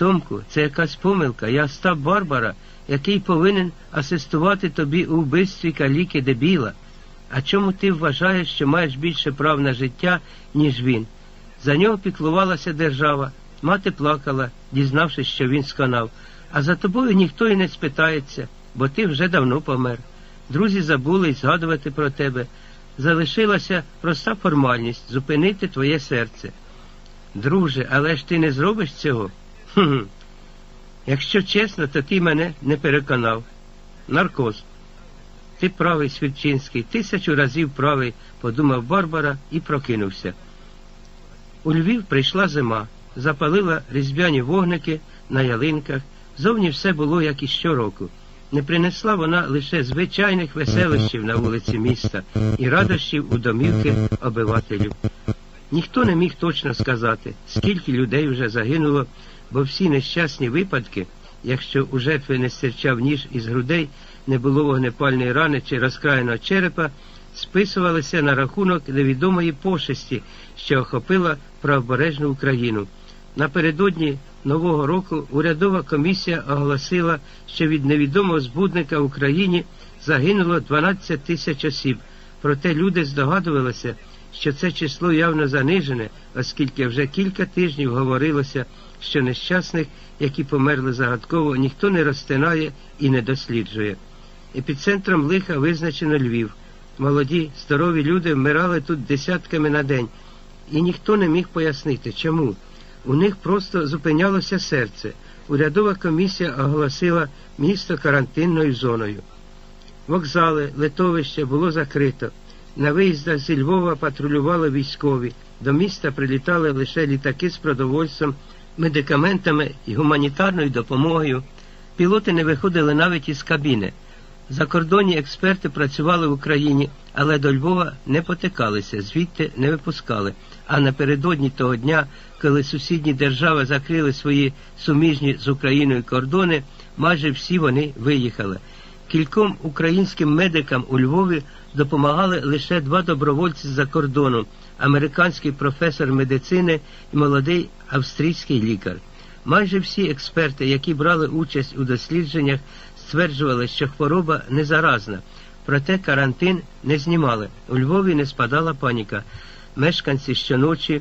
Томку, це якась помилка. Я Остап Барбара, який повинен асистувати тобі у вбивстві каліки дебіла. А чому ти вважаєш, що маєш більше прав на життя, ніж він? За нього піклувалася держава, мати плакала, дізнавшись, що він сконав. А за тобою ніхто і не спитається, бо ти вже давно помер. Друзі забули згадувати про тебе. Залишилася проста формальність зупинити твоє серце. Друже, але ж ти не зробиш цього? Хм. Якщо чесно, то ти мене не переконав. Наркоз. Ти правий, Свідчинський, тисячу разів правий, подумав Барбара і прокинувся. У Львів прийшла зима, запалила різьбяні вогники на ялинках. Зовні все було, як і щороку. Не принесла вона лише звичайних веселощів на вулиці міста і радощів у домівки обивателів. Ніхто не міг точно сказати, скільки людей вже загинуло, бо всі нещасні випадки, якщо у жертви не стирчав ніж із грудей, не було вогнепальної рани чи розкраєного черепа, списувалися на рахунок невідомої пошесті, що охопила правобережну Україну. Напередодні Нового року урядова комісія оголосила, що від невідомого збудника в Україні загинуло 12 тисяч осіб. Проте люди здогадувалися, що це число явно занижене, оскільки вже кілька тижнів говорилося, що нещасних, які померли загадково, ніхто не розтинає і не досліджує. Епіцентром лиха визначено Львів. Молоді, здорові люди вмирали тут десятками на день, і ніхто не міг пояснити, чому. У них просто зупинялося серце. Урядова комісія оголосила місто карантинною зоною. Вокзали, литовище було закрито. На виїздах зі Львова патрулювали військові. До міста прилітали лише літаки з продовольством, медикаментами і гуманітарною допомогою. Пілоти не виходили навіть із кабіни. Закордонні експерти працювали в Україні, але до Львова не потикалися, звідти не випускали. А напередодні того дня, коли сусідні держави закрили свої суміжні з Україною кордони, майже всі вони виїхали. Кільком українським медикам у Львові допомагали лише два добровольці з-за кордону американський професор медицини і молодий австрійський лікар. Майже всі експерти, які брали участь у дослідженнях, стверджували, що хвороба не заразна, проте карантин не знімали. У Львові не спадала паніка. Мешканці щоночі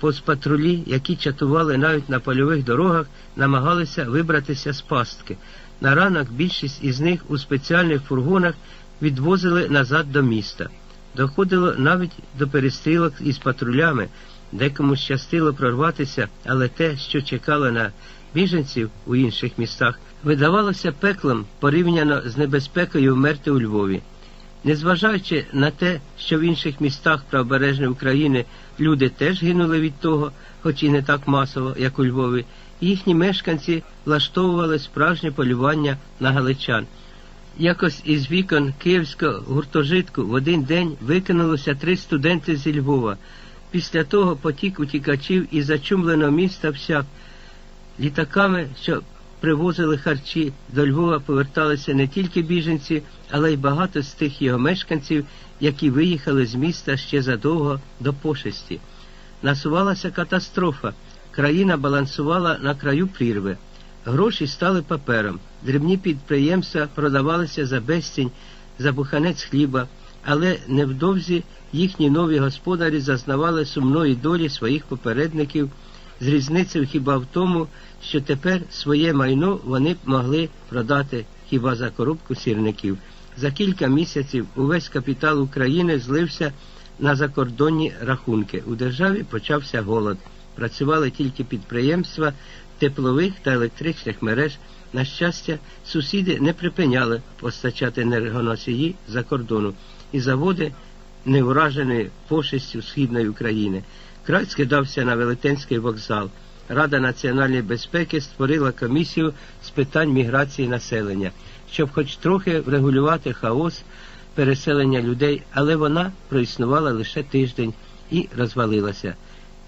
постпатрулі, які чатували навіть на польових дорогах, намагалися вибратися з пастки. На ранок більшість із них у спеціальних фургонах відвозили назад до міста. Доходило навіть до перестрілок із патрулями, декому щастило прорватися, але те, що чекало на біженців у інших містах, видавалося пеклом порівняно з небезпекою вмерти у Львові. Незважаючи на те, що в інших містах правобережної України люди теж гинули від того, хоч і не так масово, як у Львові, їхні мешканці влаштовували справжнє полювання на галичан. Якось із вікон київського гуртожитку в один день викинулося три студенти зі Львова. Після того потік утікачів із зачумленого міста всяк. Літаками, що привозили харчі, до Львова поверталися не тільки біженці, але й багато з тих його мешканців, які виїхали з міста ще задовго до пошесті. Насувалася катастрофа. Країна балансувала на краю прірви. Гроші стали папером. Дрібні підприємства продавалися за безцінь, за буханець хліба, але невдовзі їхні нові господарі зазнавали сумної долі своїх попередників з різницею хіба в тому, що тепер своє майно вони б могли продати хіба за коробку сірників. За кілька місяців увесь капітал України злився на закордонні рахунки. У державі почався голод. Працювали тільки підприємства теплових та електричних мереж. На щастя, сусіди не припиняли постачати енергоносії за кордону, і заводи не вражені пошестю Східної України. Край скидався на Велетенський вокзал. Рада національної безпеки створила комісію з питань міграції населення, щоб хоч трохи врегулювати хаос переселення людей, але вона проіснувала лише тиждень і розвалилася.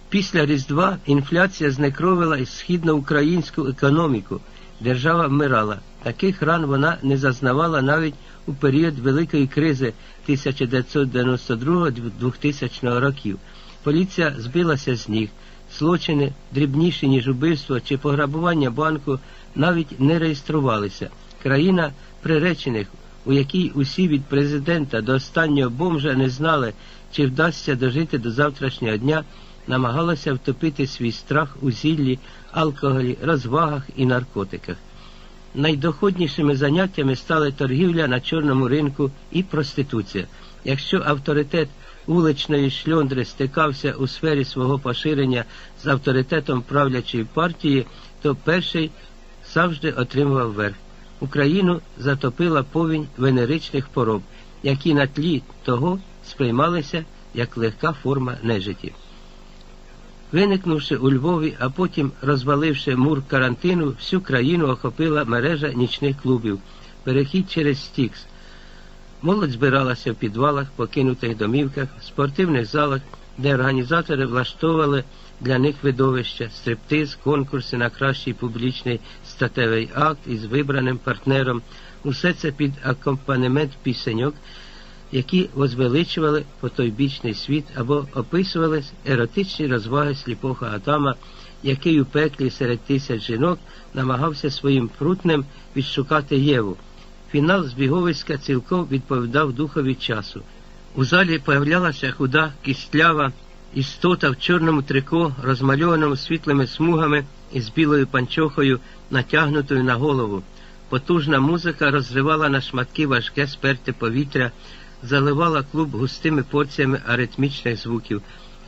Після Різдва інфляція знекровила східноукраїнську економіку. Держава вмирала. Таких ран вона не зазнавала навіть у період Великої кризи 1992-2000 років. Поліція збилася з ніг, злочини, дрібніші, ніж убивство чи пограбування банку, навіть не реєструвалися. Країна приречених, у якій усі від президента до останнього бомжа не знали, чи вдасться дожити до завтрашнього дня, намагалася втопити свій страх у зіллі, алкоголі, розвагах і наркотиках. Найдоходнішими заняттями стали торгівля на чорному ринку і проституція. Якщо авторитет вуличної шльондри стикався у сфері свого поширення з авторитетом правлячої партії, то перший завжди отримував верх. Україну затопила повінь венеричних пороб, які на тлі того сприймалися як легка форма нежиті. Виникнувши у Львові, а потім розваливши мур карантину, всю країну охопила мережа нічних клубів, перехід через Стікс. Молодь збиралася в підвалах, покинутих домівках, спортивних залах, де організатори влаштовували для них видовища, стриптиз, конкурси на кращий публічний статевий акт із вибраним партнером, усе це під акомпанемент пісеньок, які возвеличували потойбічний світ або описували еротичні розваги сліпого Адама, який у пеклі серед тисяч жінок намагався своїм прутнем відшукати Єву. Фінал збіговиська цілком відповідав духові часу. У залі появлялася худа, кістлява істота в чорному трико, розмальованому світлими смугами і з білою панчохою, натягнутою на голову. Потужна музика розривала на шматки важке сперте повітря, заливала клуб густими порціями аритмічних звуків.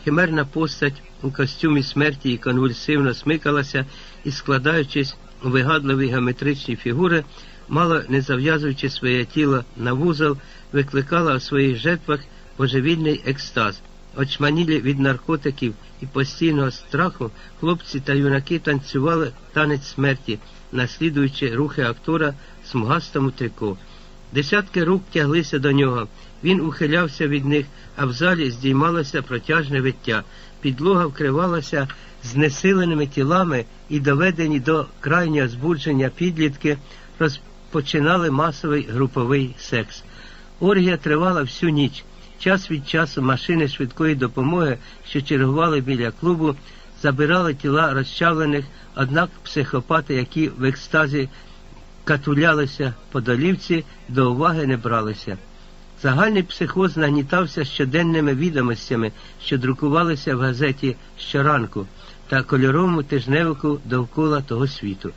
Химерна постать у костюмі смерті і конвульсивно смикалася і, складаючись у вигадливі геометричні фігури, мало не зав'язуючи своє тіло на вузол, викликала у своїх жертвах божевільний екстаз. Очманілі від наркотиків і постійного страху, хлопці та юнаки танцювали танець смерті, наслідуючи рухи актора смугастому трико. Десятки рук тяглися до нього. Він ухилявся від них, а в залі здіймалося протяжне виття. Підлога вкривалася знесиленими тілами і доведені до крайнього збудження підлітки розпочинали масовий груповий секс. Оргія тривала всю ніч. Час від часу машини швидкої допомоги, що чергували біля клубу, забирали тіла розчавлених, однак психопати, які в екстазі катулялися по долівці, до уваги не бралися. Загальний психоз нагнітався щоденними відомостями, що друкувалися в газеті щоранку та кольоровому тижневику довкола того світу.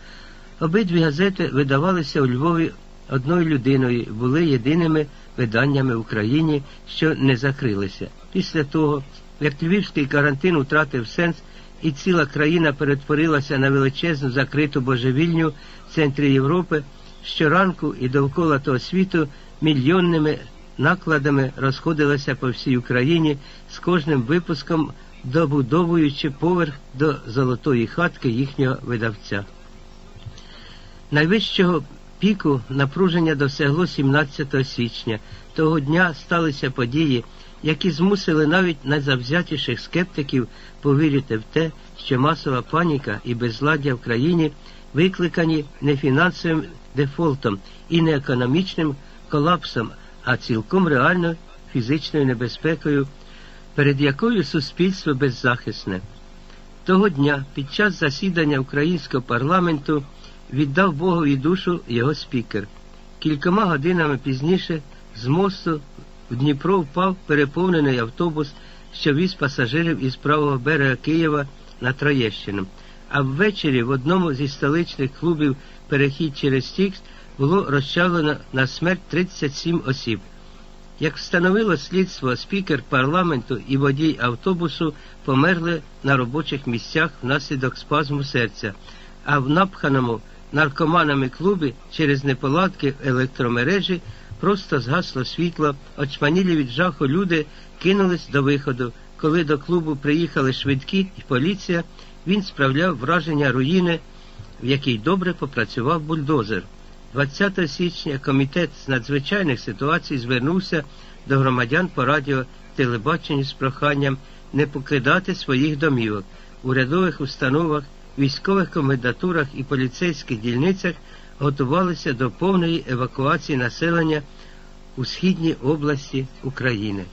Обидві газети видавалися у Львові одною людиною, були єдиними виданнями в Україні, що не закрилися. Після того, як львівський карантин втратив сенс, і ціла країна перетворилася на величезну закриту божевільню в центрі Європи, щоранку і довкола того світу мільйонними накладами розходилася по всій Україні з кожним випуском, добудовуючи поверх до золотої хатки їхнього видавця. Найвищого піку напруження досягло 17 січня. Того дня сталися події, які змусили навіть найзавзятіших скептиків повірити в те, що масова паніка і безладдя в країні викликані не фінансовим дефолтом і не економічним колапсом, а цілком реально фізичною небезпекою, перед якою суспільство беззахисне. Того дня під час засідання українського парламенту віддав Богові душу його спікер. Кількома годинами пізніше з мосту в Дніпро впав переповнений автобус, що віз пасажирів із правого берега Києва на Троєщину. А ввечері в одному зі столичних клубів перехід через Стікс було розчавлено на смерть 37 осіб. Як встановило слідство, спікер парламенту і водій автобусу померли на робочих місцях внаслідок спазму серця, а в напханому наркоманами клубі через неполадки електромережі просто згасло світло, очманілі від жаху люди кинулись до виходу. Коли до клубу приїхали швидкі і поліція, він справляв враження руїни, в якій добре попрацював бульдозер. 20 січня комітет з надзвичайних ситуацій звернувся до громадян по радіо телебаченню з проханням не покидати своїх домівок. Урядових установах, військових комендатурах і поліцейських дільницях готувалися до повної евакуації населення у східній області України.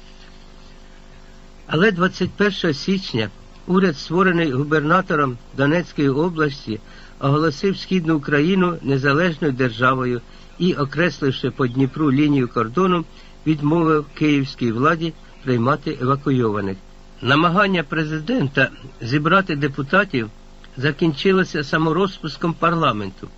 Але 21 січня Уряд, створений губернатором Донецької області, оголосив Східну Україну незалежною державою і, окресливши по Дніпру лінію кордону, відмовив київській владі приймати евакуйованих. Намагання президента зібрати депутатів закінчилося саморозпуском парламенту.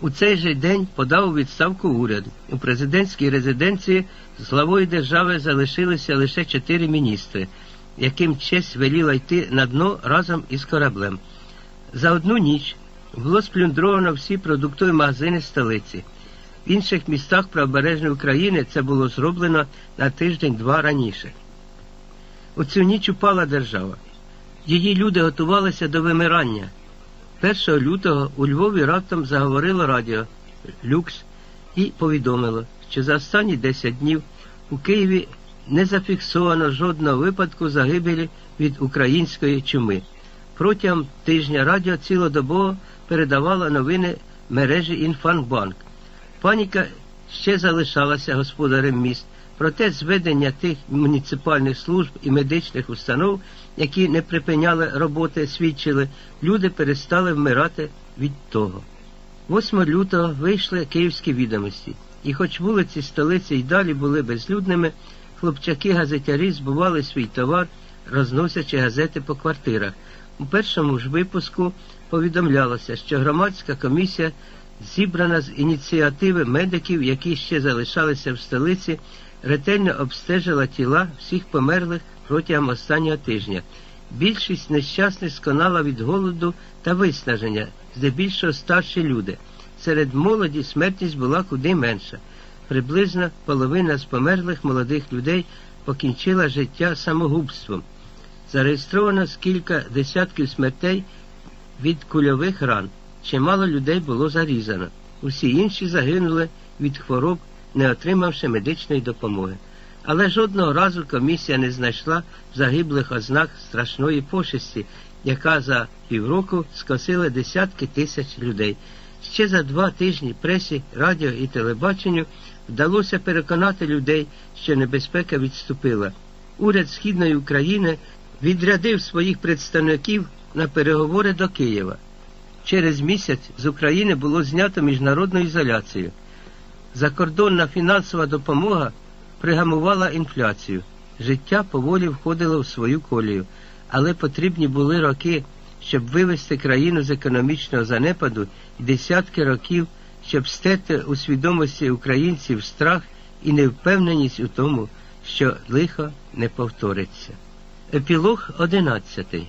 У цей же день подав у відставку уряд. У президентській резиденції з главою держави залишилися лише чотири міністри, яким честь веліла йти на дно разом із кораблем. За одну ніч було сплюндровано всі продуктові магазини столиці. В інших містах правобережної України це було зроблено на тиждень-два раніше. У цю ніч упала держава. Її люди готувалися до вимирання. 1 лютого у Львові раптом заговорило радіо Люкс і повідомило, що за останні 10 днів у Києві не зафіксовано жодного випадку загибелі від української чуми. Протягом тижня радіо цілодобово передавало новини мережі Інфанбанк. Паніка ще залишалася господарем міст, проте зведення тих муніципальних служб і медичних установ, які не припиняли роботи, свідчили, люди перестали вмирати від того. 8 лютого вийшли київські відомості, і хоч вулиці столиці й далі були безлюдними, хлопчаки-газетярі збували свій товар, розносячи газети по квартирах. У першому ж випуску повідомлялося, що громадська комісія зібрана з ініціативи медиків, які ще залишалися в столиці, ретельно обстежила тіла всіх померлих протягом останнього тижня. Більшість нещасних сконала від голоду та виснаження, здебільшого старші люди. Серед молоді смертність була куди менша. Приблизно половина з померлих молодих людей покінчила життя самогубством. Зареєстровано з кілька десятків смертей від кульових ран. Чимало людей було зарізано. Усі інші загинули від хвороб, не отримавши медичної допомоги. Але жодного разу комісія не знайшла загиблих ознак страшної пошесті, яка за півроку скосила десятки тисяч людей. Ще за два тижні пресі, радіо і телебаченню вдалося переконати людей, що небезпека відступила. Уряд Східної України відрядив своїх представників на переговори до Києва. Через місяць з України було знято міжнародну ізоляцію. Закордонна фінансова допомога пригамувала інфляцію. Життя поволі входило в свою колію, але потрібні були роки, щоб вивести країну з економічного занепаду і десятки років, щоб стерти у свідомості українців страх і невпевненість у тому, що лихо не повториться. Епілог одинадцятий.